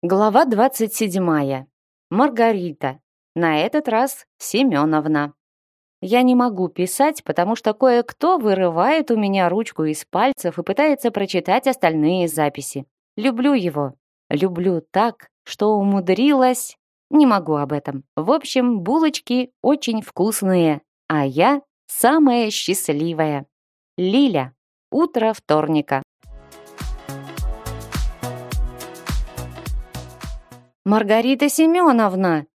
Глава 27. Маргарита. На этот раз Семеновна. Я не могу писать, потому что кое-кто вырывает у меня ручку из пальцев и пытается прочитать остальные записи. Люблю его. Люблю так, что умудрилась. Не могу об этом. В общем, булочки очень вкусные, а я самая счастливая. Лиля. Утро вторника. «Маргарита Семеновна!»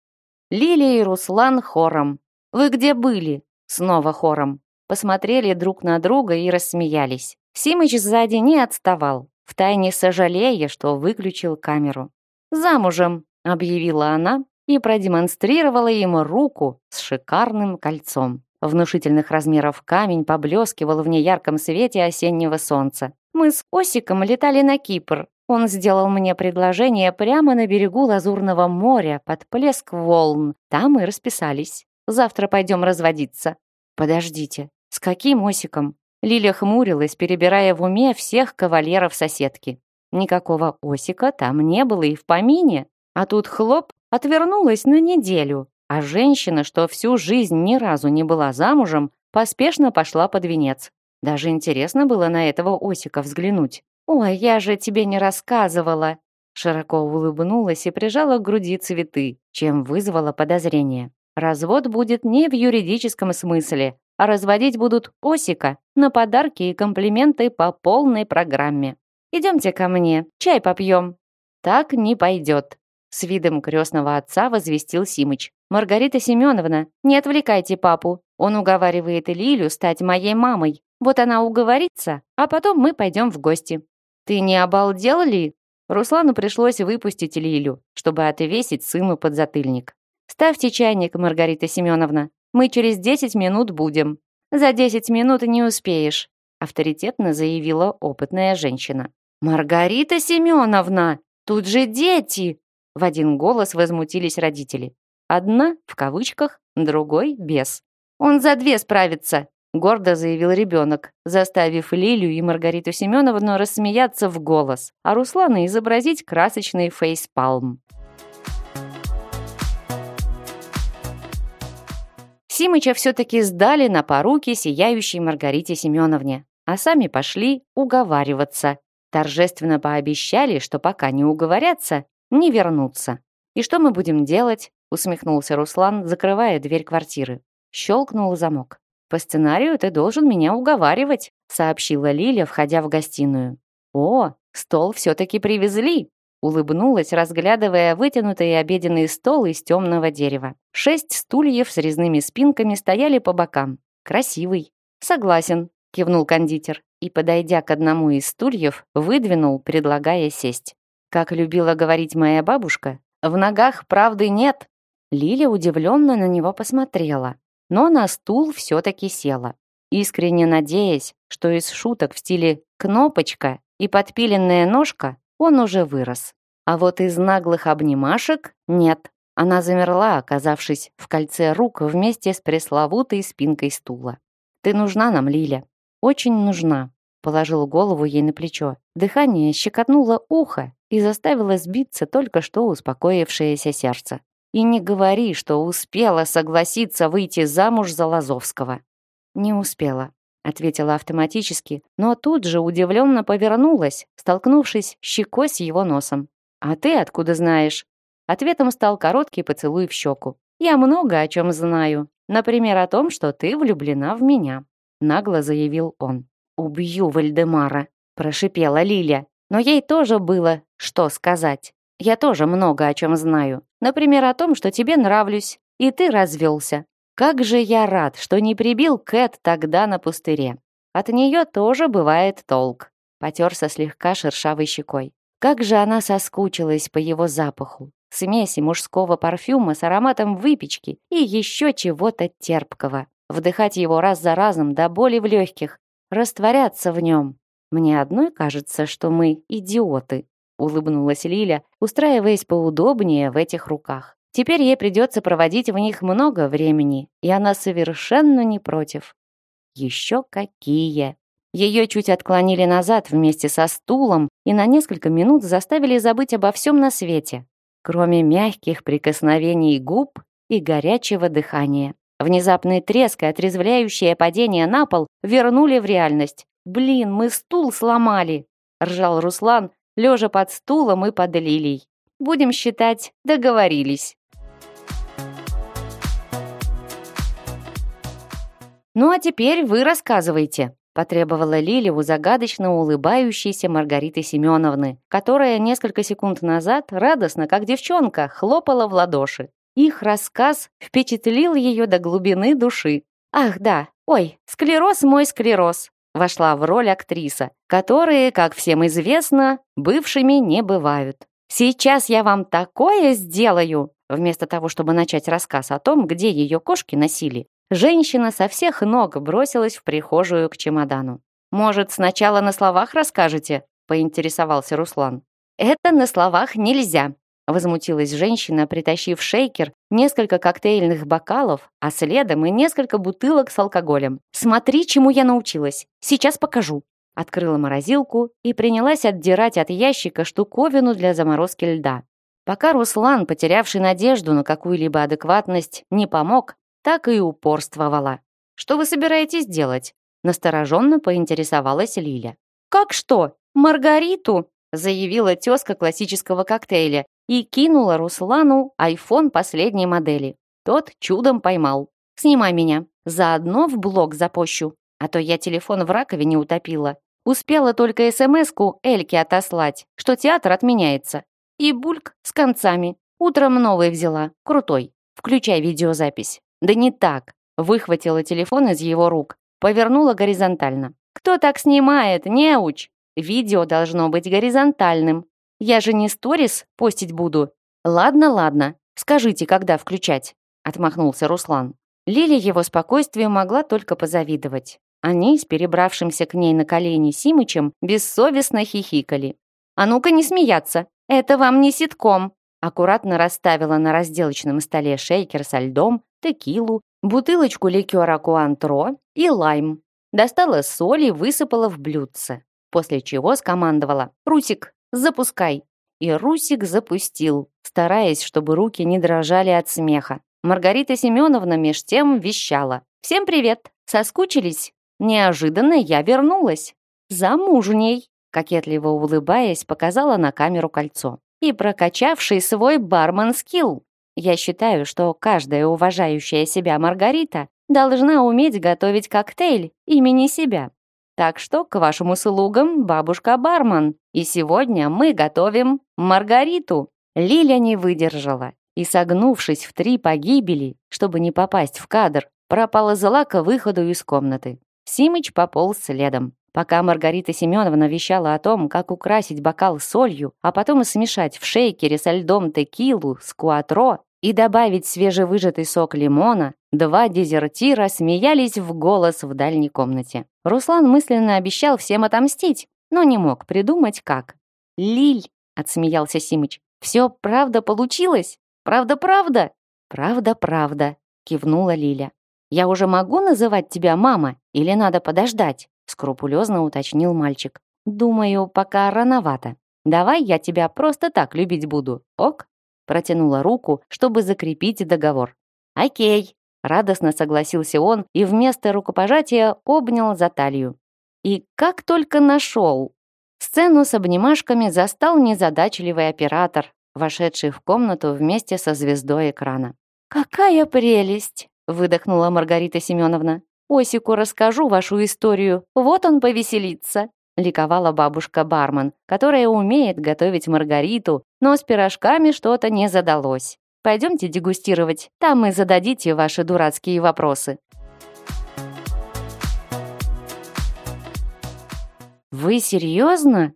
Лилия и Руслан хором. «Вы где были?» Снова хором. Посмотрели друг на друга и рассмеялись. Симыч сзади не отставал, втайне сожалея, что выключил камеру. «Замужем!» — объявила она и продемонстрировала ему руку с шикарным кольцом. Внушительных размеров камень поблескивал в неярком свете осеннего солнца. Мы с Осиком летали на Кипр, он сделал мне предложение прямо на берегу Лазурного моря, под плеск волн. Там и расписались. Завтра пойдем разводиться. Подождите, с каким Осиком? Лиля хмурилась, перебирая в уме всех кавалеров соседки. Никакого Осика там не было и в помине. А тут хлоп, отвернулась на неделю. А женщина, что всю жизнь ни разу не была замужем, поспешно пошла под венец. Даже интересно было на этого Осика взглянуть. «Ой, я же тебе не рассказывала!» Широко улыбнулась и прижала к груди цветы, чем вызвала подозрение. Развод будет не в юридическом смысле, а разводить будут Осика на подарки и комплименты по полной программе. «Идемте ко мне, чай попьем». «Так не пойдет», — с видом крестного отца возвестил Симыч. «Маргарита Семеновна, не отвлекайте папу. Он уговаривает Лилю стать моей мамой. Вот она уговорится, а потом мы пойдем в гости». «Ты не обалдел ли?» Руслану пришлось выпустить Лилю, чтобы отвесить сыну подзатыльник. «Ставьте чайник, Маргарита Семеновна. Мы через десять минут будем». «За десять минут не успеешь», авторитетно заявила опытная женщина. «Маргарита Семеновна, тут же дети!» В один голос возмутились родители. Одна, в кавычках, другой, без. «Он за две справится!» Гордо заявил ребенок, заставив Лилю и Маргариту Семеновну рассмеяться в голос, а Руслана изобразить красочный фейспалм. Симыча все-таки сдали на поруки сияющей Маргарите Семеновне, а сами пошли уговариваться. Торжественно пообещали, что пока не уговорятся, не вернутся. «И что мы будем делать?» усмехнулся Руслан, закрывая дверь квартиры. Щелкнул замок. «По сценарию ты должен меня уговаривать», сообщила Лиля, входя в гостиную. «О, стол все-таки привезли», улыбнулась, разглядывая вытянутый обеденный стол из темного дерева. Шесть стульев с резными спинками стояли по бокам. Красивый. «Согласен», — кивнул кондитер и, подойдя к одному из стульев, выдвинул, предлагая сесть. Как любила говорить моя бабушка, «В ногах правды нет». Лиля удивленно на него посмотрела но на стул все-таки села, искренне надеясь, что из шуток в стиле «кнопочка» и «подпиленная ножка» он уже вырос. А вот из наглых обнимашек нет. Она замерла, оказавшись в кольце рук вместе с пресловутой спинкой стула. «Ты нужна нам, Лиля. Очень нужна», — положил голову ей на плечо. Дыхание щекотнуло ухо и заставило сбиться только что успокоившееся сердце. И не говори, что успела согласиться выйти замуж за Лазовского. Не успела, ответила автоматически, но тут же удивленно повернулась, столкнувшись щекой с его носом. А ты откуда знаешь? Ответом стал короткий поцелуй в щеку. Я много о чем знаю. Например, о том, что ты влюблена в меня, нагло заявил он. Убью Вальдемара, прошипела Лиля. Но ей тоже было что сказать. Я тоже много о чем знаю. Например, о том, что тебе нравлюсь, и ты развелся. Как же я рад, что не прибил Кэт тогда на пустыре. От нее тоже бывает толк. Потерся слегка шершавой щекой. Как же она соскучилась по его запаху. Смеси мужского парфюма с ароматом выпечки и еще чего-то терпкого. Вдыхать его раз за разом до боли в легких. Растворяться в нем. Мне одной кажется, что мы идиоты улыбнулась Лиля, устраиваясь поудобнее в этих руках. Теперь ей придется проводить в них много времени, и она совершенно не против. Еще какие! Ее чуть отклонили назад вместе со стулом и на несколько минут заставили забыть обо всем на свете, кроме мягких прикосновений губ и горячего дыхания. Внезапный треск и отрезвляющее падение на пол вернули в реальность. «Блин, мы стул сломали!» — ржал Руслан, лежа под стулом и под лилией. «Будем считать, договорились». «Ну а теперь вы рассказывайте», — потребовала Лили у загадочно улыбающейся Маргариты Семеновны, которая несколько секунд назад радостно, как девчонка, хлопала в ладоши. Их рассказ впечатлил ее до глубины души. «Ах, да, ой, склероз мой склероз», вошла в роль актриса, которые, как всем известно, бывшими не бывают. «Сейчас я вам такое сделаю!» Вместо того, чтобы начать рассказ о том, где ее кошки носили, женщина со всех ног бросилась в прихожую к чемодану. «Может, сначала на словах расскажете?» — поинтересовался Руслан. «Это на словах нельзя», Возмутилась женщина, притащив шейкер, несколько коктейльных бокалов, а следом и несколько бутылок с алкоголем. «Смотри, чему я научилась. Сейчас покажу». Открыла морозилку и принялась отдирать от ящика штуковину для заморозки льда. Пока Руслан, потерявший надежду на какую-либо адекватность, не помог, так и упорствовала. «Что вы собираетесь делать?» Настороженно поинтересовалась Лиля. «Как что? Маргариту?» заявила тезка классического коктейля и кинула Руслану айфон последней модели. Тот чудом поймал. «Снимай меня. Заодно в блог запощу. А то я телефон в раковине утопила. Успела только СМС-ку Эльке отослать, что театр отменяется. И бульк с концами. Утром новый взяла. Крутой. Включай видеозапись. Да не так. Выхватила телефон из его рук. Повернула горизонтально. «Кто так снимает? Не уч!» Видео должно быть горизонтальным. Я же не сторис постить буду. Ладно, ладно. Скажите, когда включать? Отмахнулся Руслан. Лили его спокойствию могла только позавидовать. Они с перебравшимся к ней на колени Симычем бессовестно хихикали. «А ну-ка не смеяться! Это вам не ситком!» Аккуратно расставила на разделочном столе шейкер со льдом, текилу, бутылочку ликера Куантро и лайм. Достала соль и высыпала в блюдце после чего скомандовала «Русик, запускай!» И Русик запустил, стараясь, чтобы руки не дрожали от смеха. Маргарита Семеновна меж тем вещала. «Всем привет! Соскучились? Неожиданно я вернулась. Замужней!» Кокетливо улыбаясь, показала на камеру кольцо. «И прокачавший свой бармен-скилл. Я считаю, что каждая уважающая себя Маргарита должна уметь готовить коктейль имени себя. Так что к вашим услугам, бабушка-бармен. И сегодня мы готовим Маргариту». Лиля не выдержала и, согнувшись в три погибели, чтобы не попасть в кадр, проползла к выходу из комнаты. Симыч пополз следом. Пока Маргарита Семеновна вещала о том, как украсить бокал солью, а потом смешать в шейкере со льдом текилу с куатро, и добавить свежевыжатый сок лимона, два дезертира смеялись в голос в дальней комнате. Руслан мысленно обещал всем отомстить, но не мог придумать как. «Лиль!» — отсмеялся Симыч. «Все правда получилось? Правда-правда?» «Правда-правда», — кивнула Лиля. «Я уже могу называть тебя мама или надо подождать?» — скрупулезно уточнил мальчик. «Думаю, пока рановато. Давай я тебя просто так любить буду, ок?» Протянула руку, чтобы закрепить договор. «Окей», — радостно согласился он и вместо рукопожатия обнял за талию. И как только нашел. Сцену с обнимашками застал незадачливый оператор, вошедший в комнату вместе со звездой экрана. «Какая прелесть!» — выдохнула Маргарита Семеновна. «Осику расскажу вашу историю, вот он повеселится!» Ликовала бабушка-бармен, которая умеет готовить маргариту, но с пирожками что-то не задалось. Пойдемте дегустировать, там и зададите ваши дурацкие вопросы. «Вы серьезно?»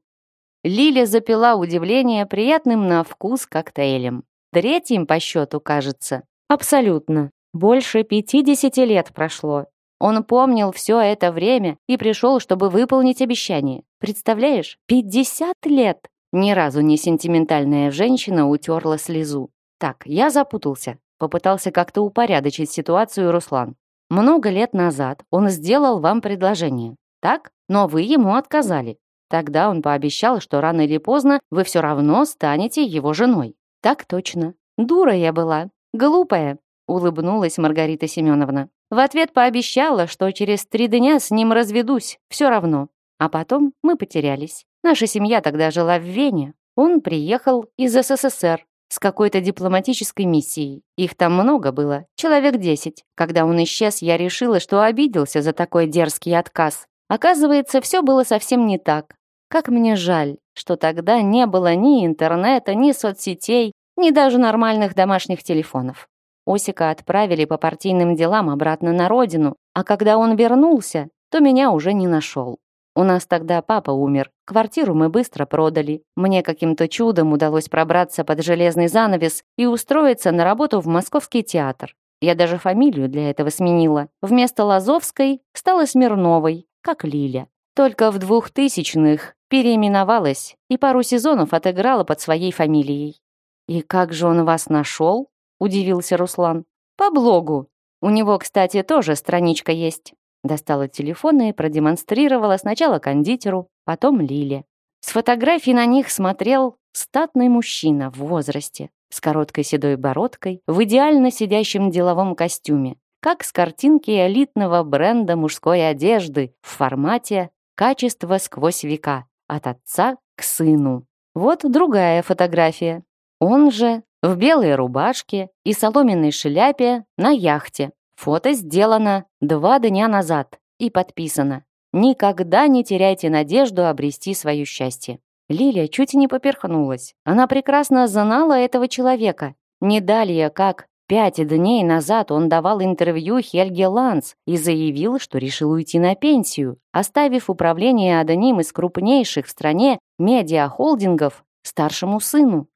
Лиля запила удивление приятным на вкус коктейлем. Третьим по счету, кажется. Абсолютно. Больше 50 лет прошло, он помнил все это время и пришел, чтобы выполнить обещание. Представляешь, 50 лет! Ни разу не сентиментальная женщина утерла слезу. Так, я запутался. Попытался как-то упорядочить ситуацию Руслан. Много лет назад он сделал вам предложение. Так? но вы ему отказали. Тогда он пообещал, что рано или поздно вы все равно станете его женой. Так точно. Дура я была. Глупая, улыбнулась Маргарита Семеновна. В ответ пообещала, что через три дня с ним разведусь, все равно. А потом мы потерялись. Наша семья тогда жила в Вене. Он приехал из СССР с какой-то дипломатической миссией. Их там много было, человек десять. Когда он исчез, я решила, что обиделся за такой дерзкий отказ. Оказывается, все было совсем не так. Как мне жаль, что тогда не было ни интернета, ни соцсетей, ни даже нормальных домашних телефонов. Осика отправили по партийным делам обратно на родину, а когда он вернулся, то меня уже не нашел. У нас тогда папа умер, квартиру мы быстро продали. Мне каким-то чудом удалось пробраться под железный занавес и устроиться на работу в Московский театр. Я даже фамилию для этого сменила. Вместо Лазовской стала Смирновой, как Лиля. Только в двухтысячных переименовалась и пару сезонов отыграла под своей фамилией. «И как же он вас нашел?» — удивился Руслан. «По блогу. У него, кстати, тоже страничка есть». Достала телефон и продемонстрировала сначала кондитеру, потом Лиле. С фотографий на них смотрел статный мужчина в возрасте, с короткой седой бородкой, в идеально сидящем деловом костюме, как с картинки элитного бренда мужской одежды в формате «Качество сквозь века» от отца к сыну. Вот другая фотография. Он же в белой рубашке и соломенной шляпе на яхте. Фото сделано два дня назад и подписано «Никогда не теряйте надежду обрести свое счастье». Лилия чуть не поперхнулась. Она прекрасно знала этого человека. Не далее, как Пять дней назад он давал интервью Хельге Ланс и заявил, что решил уйти на пенсию, оставив управление одним из крупнейших в стране медиахолдингов старшему сыну.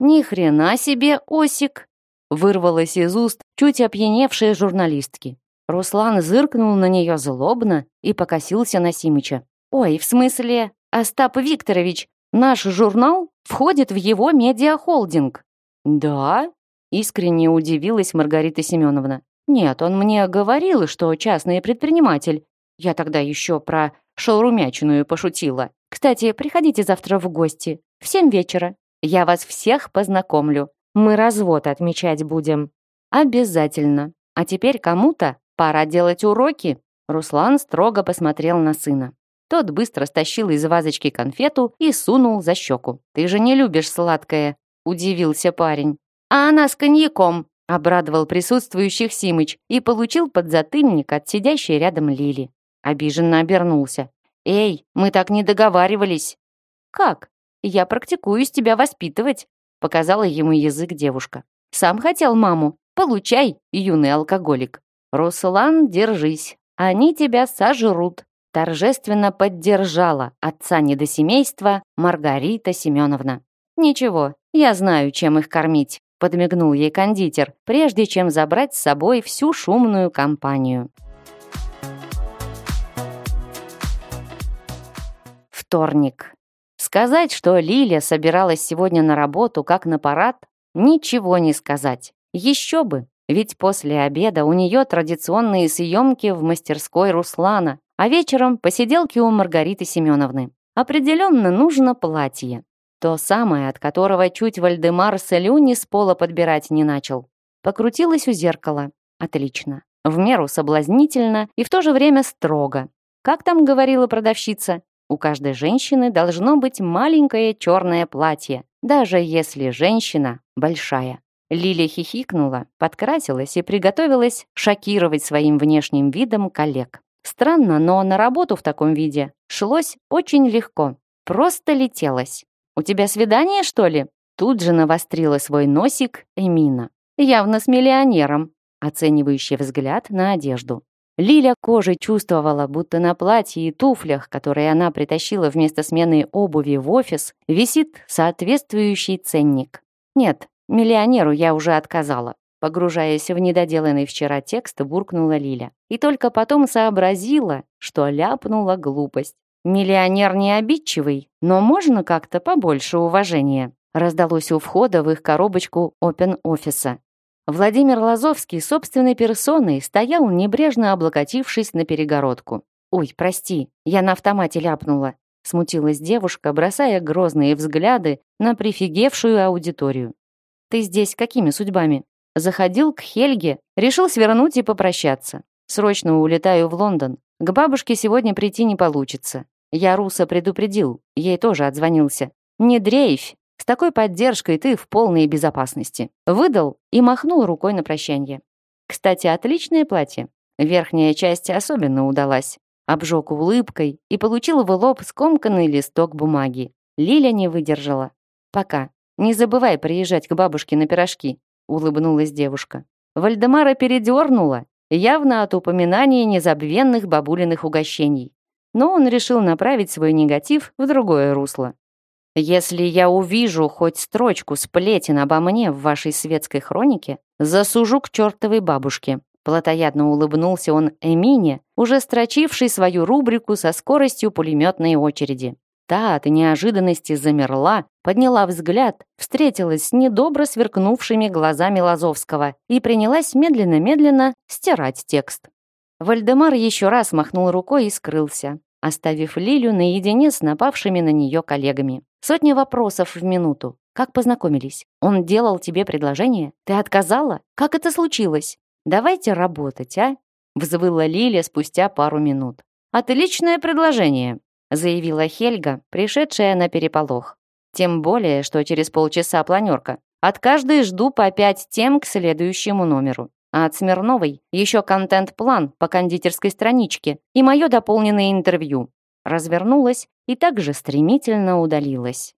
«Ни хрена себе, Осик!» вырвалось из уст чуть опьяневшей журналистки. Руслан зыркнул на нее злобно и покосился на Симыча. «Ой, в смысле, Остап Викторович, наш журнал входит в его медиахолдинг?» «Да?» Искренне удивилась Маргарита Семеновна. «Нет, он мне говорил, что частный предприниматель. Я тогда еще про шаурумячную пошутила. Кстати, приходите завтра в гости. В семь вечера. Я вас всех познакомлю. Мы развод отмечать будем». «Обязательно. А теперь кому-то пора делать уроки». Руслан строго посмотрел на сына. Тот быстро стащил из вазочки конфету и сунул за щеку. «Ты же не любишь сладкое», — удивился парень. «А она с коньяком», — обрадовал присутствующих Симыч и получил подзатыльник от сидящей рядом Лили. Обиженно обернулся. «Эй, мы так не договаривались». «Как? Я практикуюсь тебя воспитывать», — показала ему язык девушка. «Сам хотел маму. Получай, юный алкоголик». «Руслан, держись. Они тебя сожрут», — торжественно поддержала отца недосемейства Маргарита Семеновна. «Ничего, я знаю, чем их кормить» подмигнул ей кондитер, прежде чем забрать с собой всю шумную компанию. Вторник. Сказать, что Лиля собиралась сегодня на работу как на парад, ничего не сказать. Еще бы, ведь после обеда у нее традиционные съемки в мастерской Руслана, а вечером посиделки у Маргариты Семеновны. Определенно нужно платье. То самое, от которого чуть Вальдемар слюни с пола подбирать не начал. Покрутилась у зеркала. Отлично. В меру соблазнительно и в то же время строго. Как там говорила продавщица? У каждой женщины должно быть маленькое черное платье, даже если женщина большая. Лилия хихикнула, подкрасилась и приготовилась шокировать своим внешним видом коллег. Странно, но на работу в таком виде шлось очень легко. Просто летелось. «У тебя свидание, что ли?» Тут же навострила свой носик Эмина. Явно с миллионером. Оценивающий взгляд на одежду. Лиля кожей чувствовала, будто на платье и туфлях, которые она притащила вместо смены обуви в офис, висит соответствующий ценник. Нет, миллионеру я уже отказала. Погружаясь в недоделанный вчера текст, буркнула Лиля. И только потом сообразила, что ляпнула глупость. Миллионер не обидчивый, но можно как-то побольше уважения. Раздалось у входа в их коробочку опен-офиса. Владимир Лазовский собственной персоной стоял, небрежно облокотившись на перегородку. Ой, прости, я на автомате ляпнула. Смутилась девушка, бросая грозные взгляды на прифигевшую аудиторию. Ты здесь какими судьбами? Заходил к Хельге, решил свернуть и попрощаться. Срочно улетаю в Лондон. К бабушке сегодня прийти не получится. Я Руса предупредил, ей тоже отзвонился. Не дрейфь, с такой поддержкой ты в полной безопасности. Выдал и махнул рукой на прощание. Кстати, отличное платье. Верхняя часть особенно удалась. Обжег улыбкой и получил в лоб скомканный листок бумаги. Лиля не выдержала. Пока. Не забывай приезжать к бабушке на пирожки улыбнулась девушка. Вальдемара передернула, явно от упоминания незабвенных бабулиных угощений. Но он решил направить свой негатив в другое русло. «Если я увижу хоть строчку сплетен обо мне в вашей светской хронике, засужу к чертовой бабушке», Платоядно улыбнулся он Эмине, уже строчившей свою рубрику со скоростью пулеметной очереди. Та от неожиданности замерла, подняла взгляд, встретилась с недобро сверкнувшими глазами Лазовского и принялась медленно-медленно стирать текст. Вальдемар еще раз махнул рукой и скрылся, оставив Лилю наедине с напавшими на нее коллегами. Сотня вопросов в минуту. Как познакомились? Он делал тебе предложение? Ты отказала? Как это случилось? Давайте работать, а? Взвыла Лиля спустя пару минут. Отличное предложение, заявила Хельга, пришедшая на переполох. Тем более, что через полчаса планерка. От каждой жду по пять тем к следующему номеру. А от Смирновой еще контент-план по кондитерской страничке и мое дополненное интервью. Развернулась и также стремительно удалилась.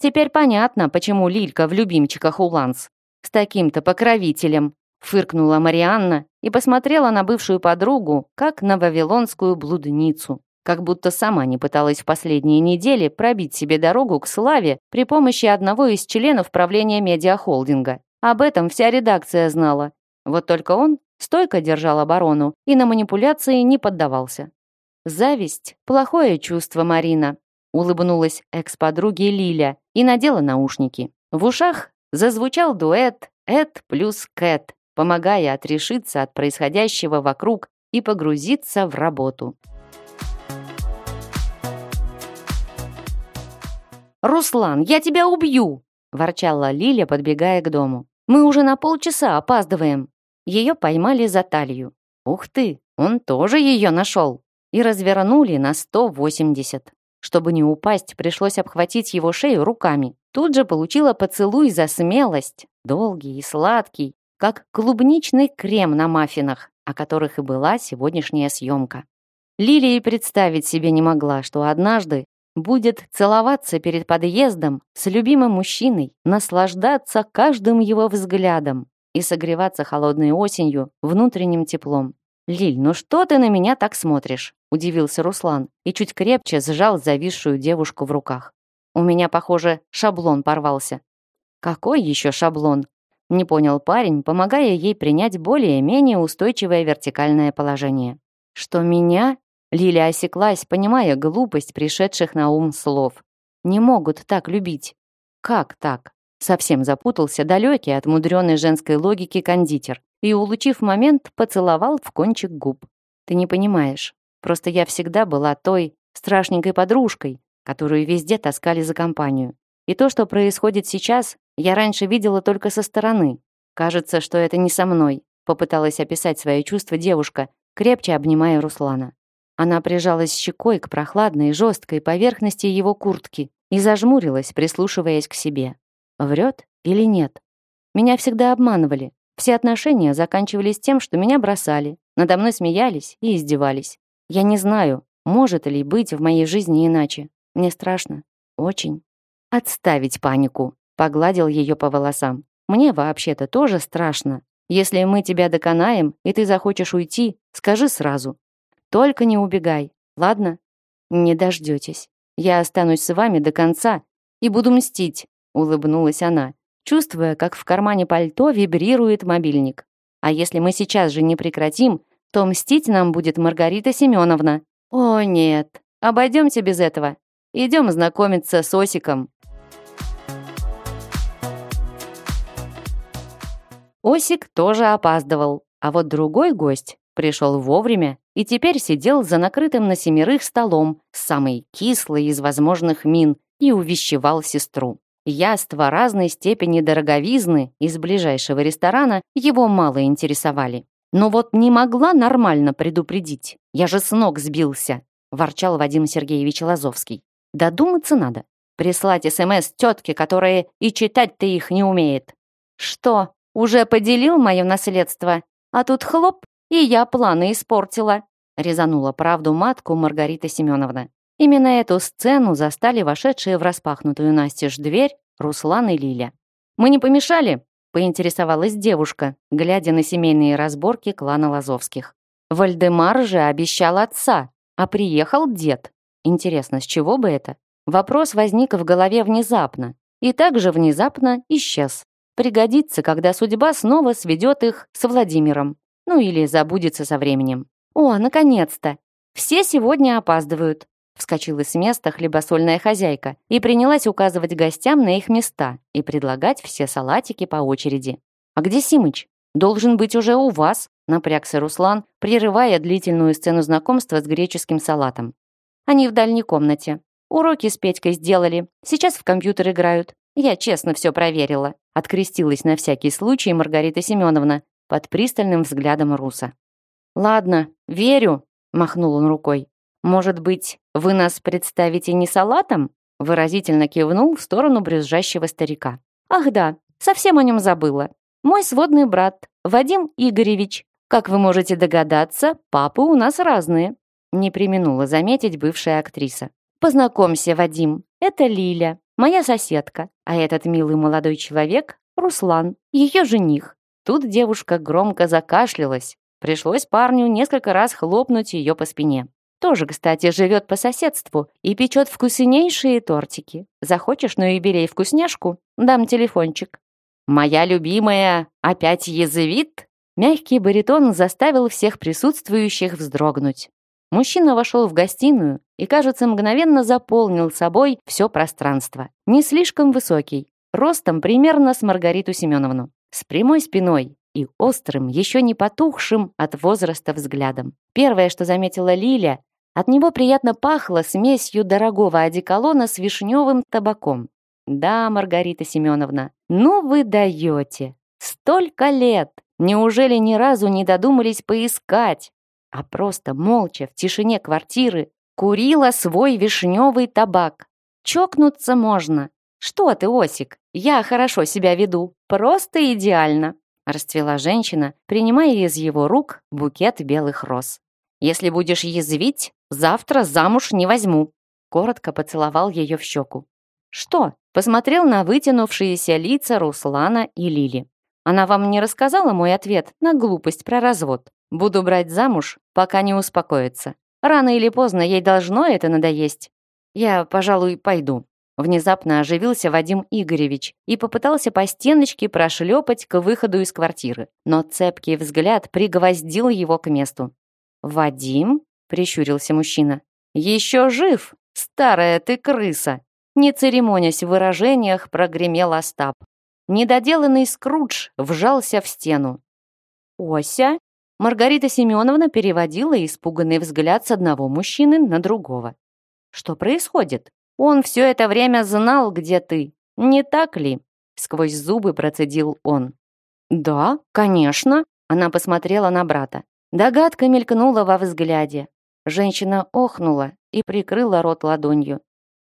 Теперь понятно, почему Лилька в любимчиках у Ланс. С таким-то покровителем. Фыркнула Марианна и посмотрела на бывшую подругу, как на вавилонскую блудницу как будто сама не пыталась в последние недели пробить себе дорогу к славе при помощи одного из членов правления медиахолдинга. Об этом вся редакция знала. Вот только он стойко держал оборону и на манипуляции не поддавался. «Зависть — плохое чувство, Марина», — улыбнулась экс-подруге Лиля и надела наушники. В ушах зазвучал дуэт «Эд плюс Кэт», помогая отрешиться от происходящего вокруг и погрузиться в работу. «Руслан, я тебя убью!» – ворчала Лиля, подбегая к дому. «Мы уже на полчаса опаздываем». Ее поймали за талию. Ух ты, он тоже ее нашел. И развернули на 180. Чтобы не упасть, пришлось обхватить его шею руками. Тут же получила поцелуй за смелость, долгий и сладкий, как клубничный крем на маффинах, о которых и была сегодняшняя съемка. Лилия представить себе не могла, что однажды будет целоваться перед подъездом с любимым мужчиной, наслаждаться каждым его взглядом и согреваться холодной осенью внутренним теплом. «Лиль, ну что ты на меня так смотришь?» – удивился Руслан и чуть крепче сжал зависшую девушку в руках. «У меня, похоже, шаблон порвался». «Какой еще шаблон?» – не понял парень, помогая ей принять более-менее устойчивое вертикальное положение. «Что меня?» Лиля осеклась, понимая глупость пришедших на ум слов. Не могут так любить. Как так? Совсем запутался далекий от мудреной женской логики кондитер и, улучив момент, поцеловал в кончик губ. Ты не понимаешь. Просто я всегда была той страшненькой подружкой, которую везде таскали за компанию. И то, что происходит сейчас, я раньше видела только со стороны. Кажется, что это не со мной, попыталась описать свои чувства девушка, крепче обнимая Руслана. Она прижалась щекой к прохладной, жесткой поверхности его куртки и зажмурилась, прислушиваясь к себе. Врет или нет? Меня всегда обманывали. Все отношения заканчивались тем, что меня бросали, надо мной смеялись и издевались. Я не знаю, может ли быть в моей жизни иначе. Мне страшно. Очень. Отставить панику. Погладил ее по волосам. Мне вообще-то тоже страшно. Если мы тебя доконаем, и ты захочешь уйти, скажи сразу. Только не убегай, ладно? Не дождетесь. Я останусь с вами до конца и буду мстить, улыбнулась она, чувствуя, как в кармане пальто вибрирует мобильник. А если мы сейчас же не прекратим, то мстить нам будет Маргарита Семеновна. О, нет, обойдемся без этого. Идем знакомиться с Осиком. Осик тоже опаздывал, а вот другой гость пришел вовремя и теперь сидел за накрытым на семерых столом с самой кислой из возможных мин и увещевал сестру. Яства разной степени дороговизны из ближайшего ресторана его мало интересовали. Но вот не могла нормально предупредить. Я же с ног сбился, ворчал Вадим Сергеевич Лазовский. Додуматься надо. Прислать СМС тетке, которая и читать-то их не умеет. Что, уже поделил мое наследство? А тут хлоп, и я планы испортила. Резанула правду матку Маргарита Семеновна. Именно эту сцену застали вошедшие в распахнутую настежь дверь Руслан и Лиля. «Мы не помешали?» — поинтересовалась девушка, глядя на семейные разборки клана Лазовских. Вальдемар же обещал отца, а приехал дед. Интересно, с чего бы это? Вопрос возник в голове внезапно и также внезапно исчез. Пригодится, когда судьба снова сведет их с Владимиром. Ну или забудется со временем. О, наконец-то! Все сегодня опаздывают. Вскочила с места хлебосольная хозяйка и принялась указывать гостям на их места и предлагать все салатики по очереди. «А где Симыч? Должен быть уже у вас», напрягся Руслан, прерывая длительную сцену знакомства с греческим салатом. «Они в дальней комнате. Уроки с Петькой сделали. Сейчас в компьютер играют. Я честно все проверила», открестилась на всякий случай Маргарита Семеновна под пристальным взглядом Руса. «Ладно, верю», махнул он рукой. «Может быть, вы нас представите не салатом?» Выразительно кивнул в сторону брюзжащего старика. «Ах да, совсем о нем забыла. Мой сводный брат, Вадим Игоревич. Как вы можете догадаться, папы у нас разные». Не применула заметить бывшая актриса. «Познакомься, Вадим, это Лиля, моя соседка, а этот милый молодой человек — Руслан, ее жених». Тут девушка громко закашлялась. Пришлось парню несколько раз хлопнуть ее по спине. Тоже, кстати, живет по соседству и печет вкуснейшие тортики. Захочешь на юбилей вкусняшку? Дам телефончик. «Моя любимая опять язвит?» Мягкий баритон заставил всех присутствующих вздрогнуть. Мужчина вошел в гостиную и, кажется, мгновенно заполнил собой все пространство. Не слишком высокий, ростом примерно с Маргариту Семеновну, с прямой спиной и острым, еще не потухшим от возраста взглядом. Первое, что заметила Лиля, от него приятно пахло смесью дорогого одеколона с вишневым табаком. Да, Маргарита Семеновна, ну вы даете. Столько лет! Неужели ни разу не додумались поискать? А просто молча в тишине квартиры курила свой вишневый табак. Чокнуться можно. Что ты, Осик? Я хорошо себя веду. Просто идеально. Расцвела женщина, принимая из его рук букет белых роз. Если будешь язвить, завтра замуж не возьму». Коротко поцеловал ее в щеку. «Что?» Посмотрел на вытянувшиеся лица Руслана и Лили. «Она вам не рассказала мой ответ на глупость про развод? Буду брать замуж, пока не успокоится. Рано или поздно ей должно это надоесть. Я, пожалуй, пойду». Внезапно оживился Вадим Игоревич и попытался по стеночке прошлепать к выходу из квартиры. Но цепкий взгляд пригвоздил его к месту. «Вадим?» — прищурился мужчина. «Еще жив, старая ты крыса!» Не церемонясь в выражениях, прогремел Остап. Недоделанный Скрудж вжался в стену. «Ося?» Маргарита Семеновна переводила испуганный взгляд с одного мужчины на другого. «Что происходит? Он все это время знал, где ты, не так ли?» Сквозь зубы процедил он. «Да, конечно», — она посмотрела на брата. Догадка мелькнула во взгляде. Женщина охнула и прикрыла рот ладонью.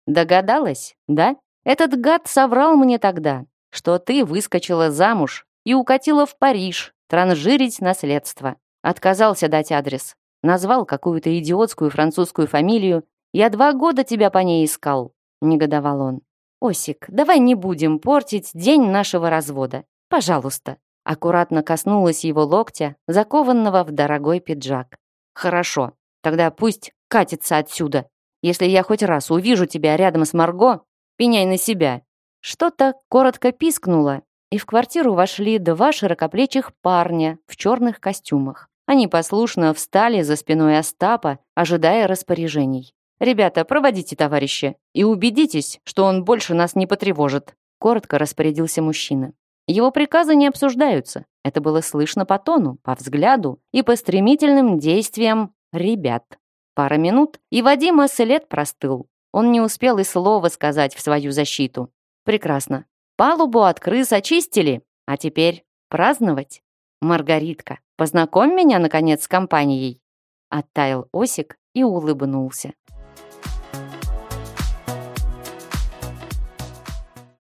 «Догадалась, да? Этот гад соврал мне тогда, что ты выскочила замуж и укатила в Париж транжирить наследство. Отказался дать адрес. Назвал какую-то идиотскую французскую фамилию. Я два года тебя по ней искал», — негодовал он. «Осик, давай не будем портить день нашего развода. Пожалуйста». Аккуратно коснулась его локтя, закованного в дорогой пиджак. «Хорошо, тогда пусть катится отсюда. Если я хоть раз увижу тебя рядом с Марго, пеняй на себя». Что-то коротко пискнуло, и в квартиру вошли два широкоплечих парня в черных костюмах. Они послушно встали за спиной Остапа, ожидая распоряжений. «Ребята, проводите товарища и убедитесь, что он больше нас не потревожит», коротко распорядился мужчина. Его приказы не обсуждаются. Это было слышно по тону, по взгляду и по стремительным действиям ребят. Пара минут, и Вадима след простыл. Он не успел и слова сказать в свою защиту. Прекрасно. Палубу от крыс очистили, а теперь праздновать. Маргаритка, познакомь меня, наконец, с компанией. Оттаял Осик и улыбнулся.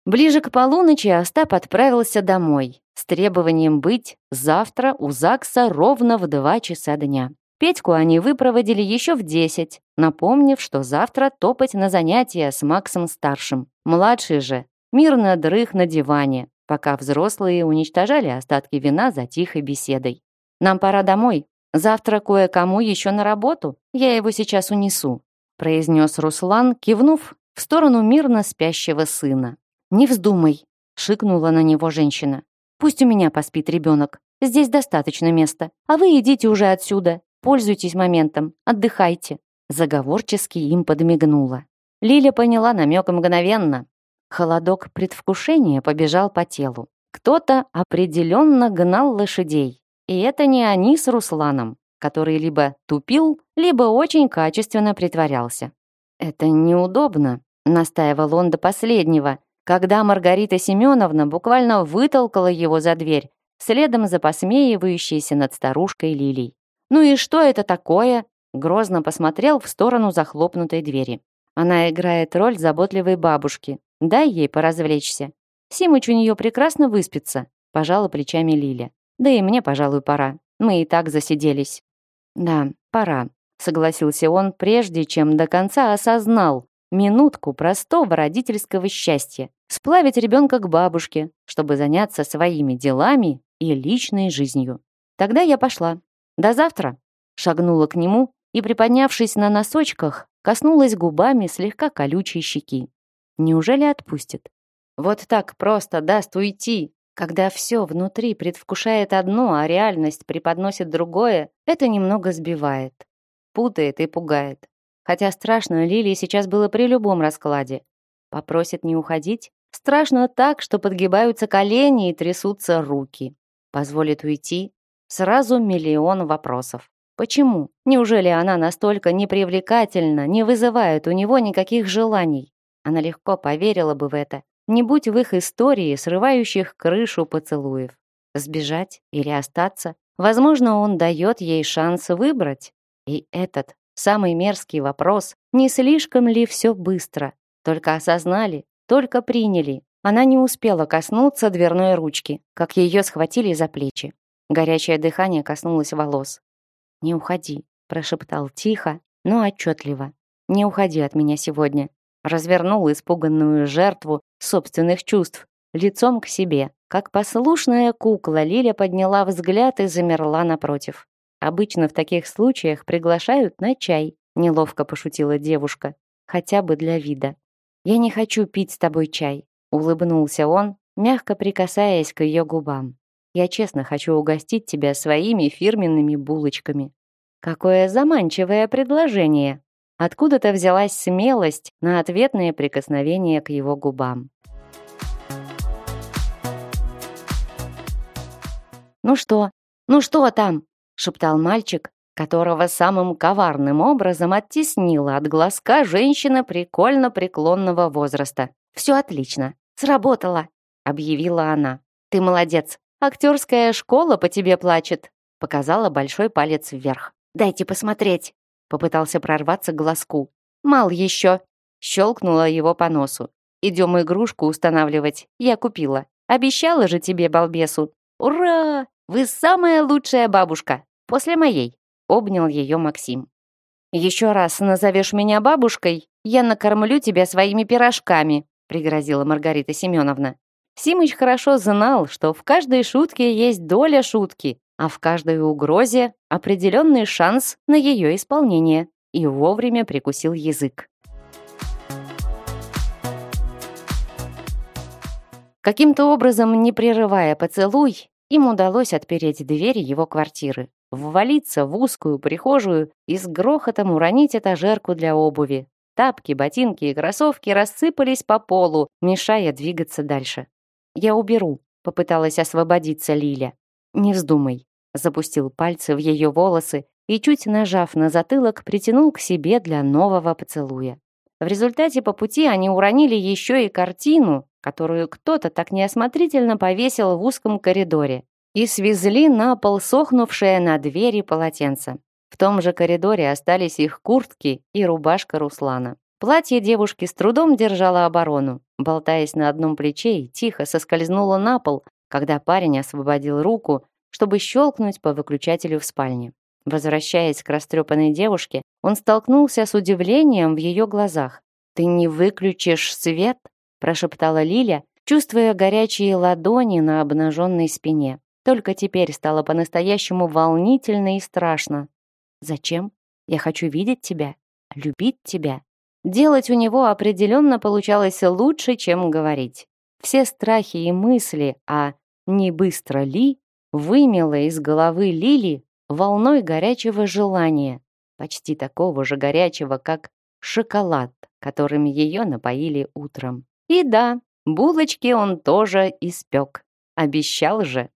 Ближе к полуночи Остап отправился домой с требованием быть завтра у ЗАГСа ровно в два часа дня. Петьку они выпроводили еще в десять, напомнив, что завтра топать на занятия с Максом-старшим. Младший же мирно дрых на диване, пока взрослые уничтожали остатки вина за тихой беседой. «Нам пора домой. Завтра кое-кому еще на работу. Я его сейчас унесу», произнес Руслан, кивнув в сторону мирно спящего сына. «Не вздумай», — шикнула на него женщина. «Пусть у меня поспит ребенок. Здесь достаточно места. А вы идите уже отсюда. Пользуйтесь моментом. Отдыхайте». Заговорчески им подмигнула. Лиля поняла намек мгновенно. Холодок предвкушения побежал по телу. Кто-то определенно гнал лошадей. И это не они с Русланом, который либо тупил, либо очень качественно притворялся. «Это неудобно», — настаивал он до последнего, когда Маргарита Семеновна буквально вытолкала его за дверь, следом за посмеивающейся над старушкой Лилей. «Ну и что это такое?» Грозно посмотрел в сторону захлопнутой двери. Она играет роль заботливой бабушки. Дай ей поразвлечься. Симыч у нее прекрасно выспится, пожала плечами Лиля. Да и мне, пожалуй, пора. Мы и так засиделись. Да, пора, согласился он, прежде чем до конца осознал, минутку простого родительского счастья, сплавить ребенка к бабушке, чтобы заняться своими делами и личной жизнью. Тогда я пошла. До завтра. Шагнула к нему и, приподнявшись на носочках, коснулась губами слегка колючей щеки. Неужели отпустит? Вот так просто даст уйти, когда все внутри предвкушает одно, а реальность преподносит другое, это немного сбивает, путает и пугает. Хотя страшно Лилии сейчас было при любом раскладе. Попросит не уходить? Страшно так, что подгибаются колени и трясутся руки. Позволит уйти? Сразу миллион вопросов. Почему? Неужели она настолько непривлекательна, не вызывает у него никаких желаний? Она легко поверила бы в это, не будь в их истории срывающих крышу поцелуев. Сбежать или остаться? Возможно, он дает ей шанс выбрать. И этот Самый мерзкий вопрос, не слишком ли все быстро? Только осознали, только приняли. Она не успела коснуться дверной ручки, как ее схватили за плечи. Горячее дыхание коснулось волос. «Не уходи», — прошептал тихо, но отчетливо. «Не уходи от меня сегодня». Развернул испуганную жертву собственных чувств лицом к себе. Как послушная кукла, Лиля подняла взгляд и замерла напротив. Обычно в таких случаях приглашают на чай, неловко пошутила девушка, хотя бы для вида. Я не хочу пить с тобой чай, улыбнулся он, мягко прикасаясь к ее губам. Я честно хочу угостить тебя своими фирменными булочками. Какое заманчивое предложение. Откуда-то взялась смелость на ответное прикосновение к его губам. Ну что? Ну что там? Шептал мальчик, которого самым коварным образом оттеснила от глазка женщина прикольно преклонного возраста. «Все отлично. Сработало», — объявила она. «Ты молодец. Актерская школа по тебе плачет», — показала большой палец вверх. «Дайте посмотреть», — попытался прорваться к глазку. «Мал еще», — щелкнула его по носу. «Идем игрушку устанавливать. Я купила. Обещала же тебе, балбесу». «Ура! Вы самая лучшая бабушка!» После моей», — обнял ее Максим. «Еще раз назовешь меня бабушкой, я накормлю тебя своими пирожками», — пригрозила Маргарита Семеновна. Симыч хорошо знал, что в каждой шутке есть доля шутки, а в каждой угрозе определенный шанс на ее исполнение, и вовремя прикусил язык. Каким-то образом, не прерывая поцелуй, им удалось отпереть двери его квартиры ввалиться в узкую прихожую и с грохотом уронить этажерку для обуви. Тапки, ботинки и кроссовки рассыпались по полу, мешая двигаться дальше. «Я уберу», попыталась освободиться Лиля. Не вздумай, запустил пальцы в ее волосы и, чуть нажав на затылок, притянул к себе для нового поцелуя. В результате по пути они уронили еще и картину, которую кто-то так неосмотрительно повесил в узком коридоре, и свезли на пол сохнувшее на двери полотенце. В том же коридоре остались их куртки и рубашка Руслана. Платье девушки с трудом держало оборону, болтаясь на одном плече и тихо соскользнуло на пол, когда парень освободил руку, чтобы щелкнуть по выключателю в спальне. Возвращаясь к растрепанной девушке, он столкнулся с удивлением в ее глазах. «Ты не выключишь свет?» – прошептала Лиля, чувствуя горячие ладони на обнаженной спине. Только теперь стало по-настоящему волнительно и страшно. «Зачем? Я хочу видеть тебя, любить тебя». Делать у него определенно получалось лучше, чем говорить. Все страхи и мысли о «не быстро ли» вымело из головы Лили волной горячего желания, почти такого же горячего, как шоколад, которым ее напоили утром. И да, булочки он тоже испек. Обещал же.